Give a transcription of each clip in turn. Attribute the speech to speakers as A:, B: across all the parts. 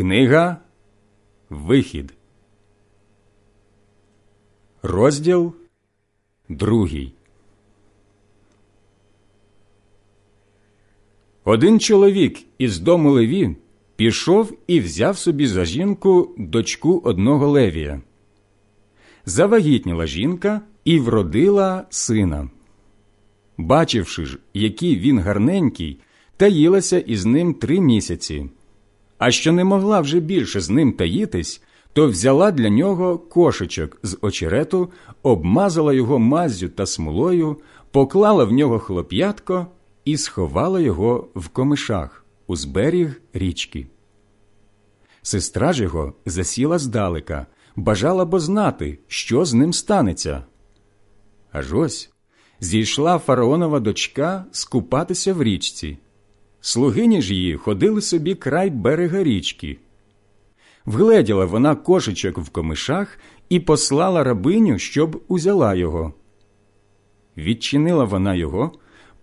A: Книга Вихід. Розділ другий. Один чоловік із дому Леві пішов і взяв собі за жінку дочку одного Левія. Завагітніла жінка і вродила сина. Бачивши ж, який він гарненький, таїлася із ним три місяці. А що не могла вже більше з ним таїтись, то взяла для нього кошечок з очерету, обмазала його маззю та смолою, поклала в нього хлоп'ятко і сховала його в комишах у зберіг річки. Сестра ж його засіла здалека, бажала бо знати, що з ним станеться. Аж ось зійшла фараонова дочка скупатися в річці. Слугині ж її ходили собі край берега річки. Вгледіла вона кошечок в комишах і послала рабиню, щоб узяла його. Відчинила вона його,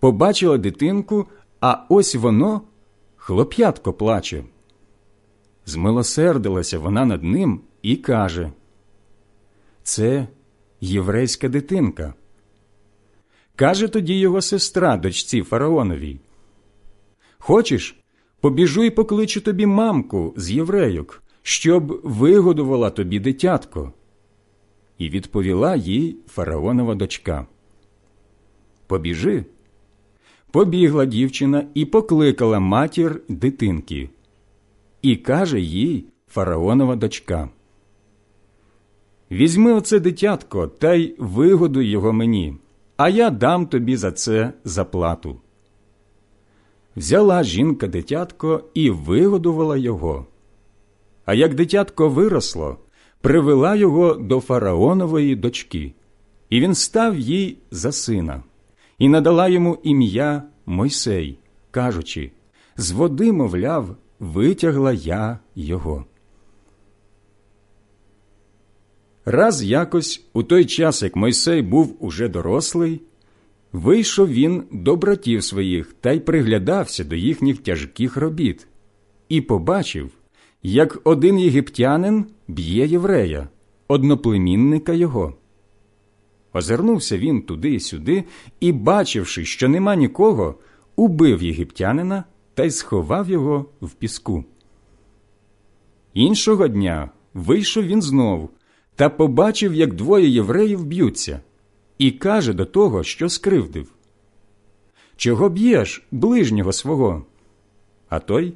A: побачила дитинку, а ось воно хлоп'ятко плаче. Змилосердилася вона над ним і каже Це єврейська дитинка. Каже тоді його сестра дочці фараоновій. Хочеш, побіжу і покличу тобі мамку з єврейок, щоб вигодувала тобі дитятко. І відповіла їй фараонова дочка. Побіжи. Побігла дівчина і покликала матір дитинки. І каже їй фараонова дочка. Візьми оце дитятко та й вигодуй його мені, а я дам тобі за це заплату. Взяла жінка дитятко і вигодувала його. А як дитятко виросло, привела його до фараонової дочки, і він став їй за сина, і надала йому ім'я Мойсей, кажучи з води, мовляв, витягла я його. Раз якось у той час, як Мойсей був уже дорослий, вийшов він до братів своїх та й приглядався до їхніх тяжких робіт, і побачив, як один єгиптянин б'є єврея, одноплемінника його. Озирнувся він туди й сюди і, бачивши, що нема нікого, убив єгиптянина та й сховав його в піску. Іншого дня вийшов він знов та побачив, як двоє євреїв б'ються, і каже до того, що скривдив Чого б'єш ближнього свого? А той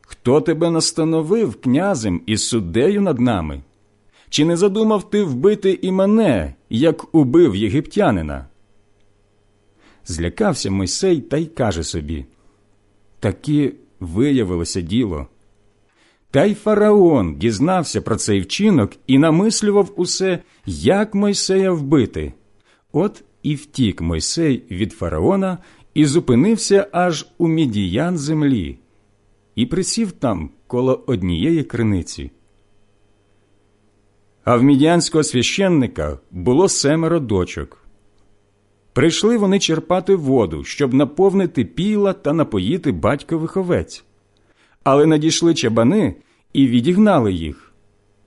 A: Хто тебе настановив князем і суддею над нами? Чи не задумав ти вбити і мене, як убив єгиптянина? Злякався Мойсей та й каже собі таки виявилося діло. Та й фараон дізнався про цей вчинок і намислював усе, як Мойсея вбити. От і втік Мойсей від фараона і зупинився аж у мідіян землі, і присів там коло однієї криниці. А в мідіянського священника було семеро дочок. Прийшли вони черпати воду, щоб наповнити піла та напоїти батькових овець. Але надійшли чабани і відігнали їх.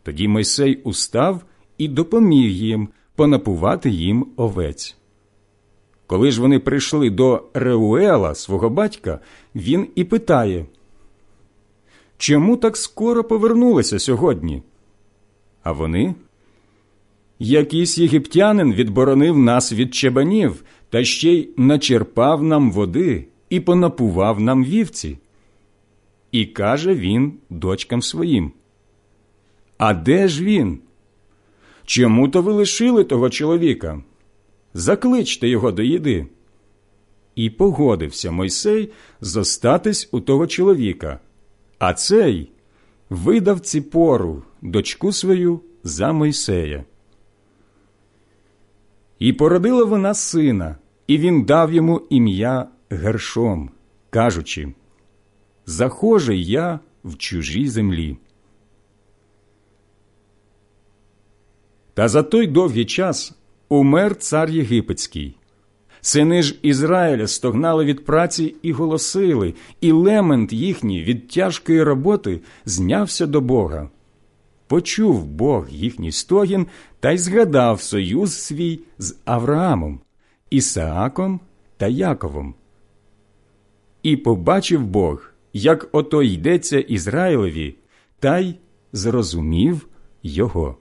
A: Тоді Мойсей устав і допоміг їм понапувати їм овець. Коли ж вони прийшли до Реуела, свого батька, він і питає Чому так скоро повернулися сьогодні? А вони Якийсь єгиптянин відборонив нас від чебанів та ще й начерпав нам води і понапував нам вівці. І каже він дочкам своїм. А де ж він? Чому то ви лишили того чоловіка? Закличте його до їди. І погодився Мойсей зостатись у того чоловіка, а цей видав ціпору, дочку свою за Мойсея. І породила вона сина, і він дав йому ім'я Гершом, кажучи Захожий я в чужій землі. Та за той довгий час умер цар Єгипетський. Сини ж Ізраїля стогнали від праці і голосили, і лемент їхній від тяжкої роботи знявся до Бога. Почув Бог їхній стогін та й згадав союз свій з Авраамом, Ісааком та Яковом. І побачив Бог, як ото йдеться Ізраїлеві, та й зрозумів його.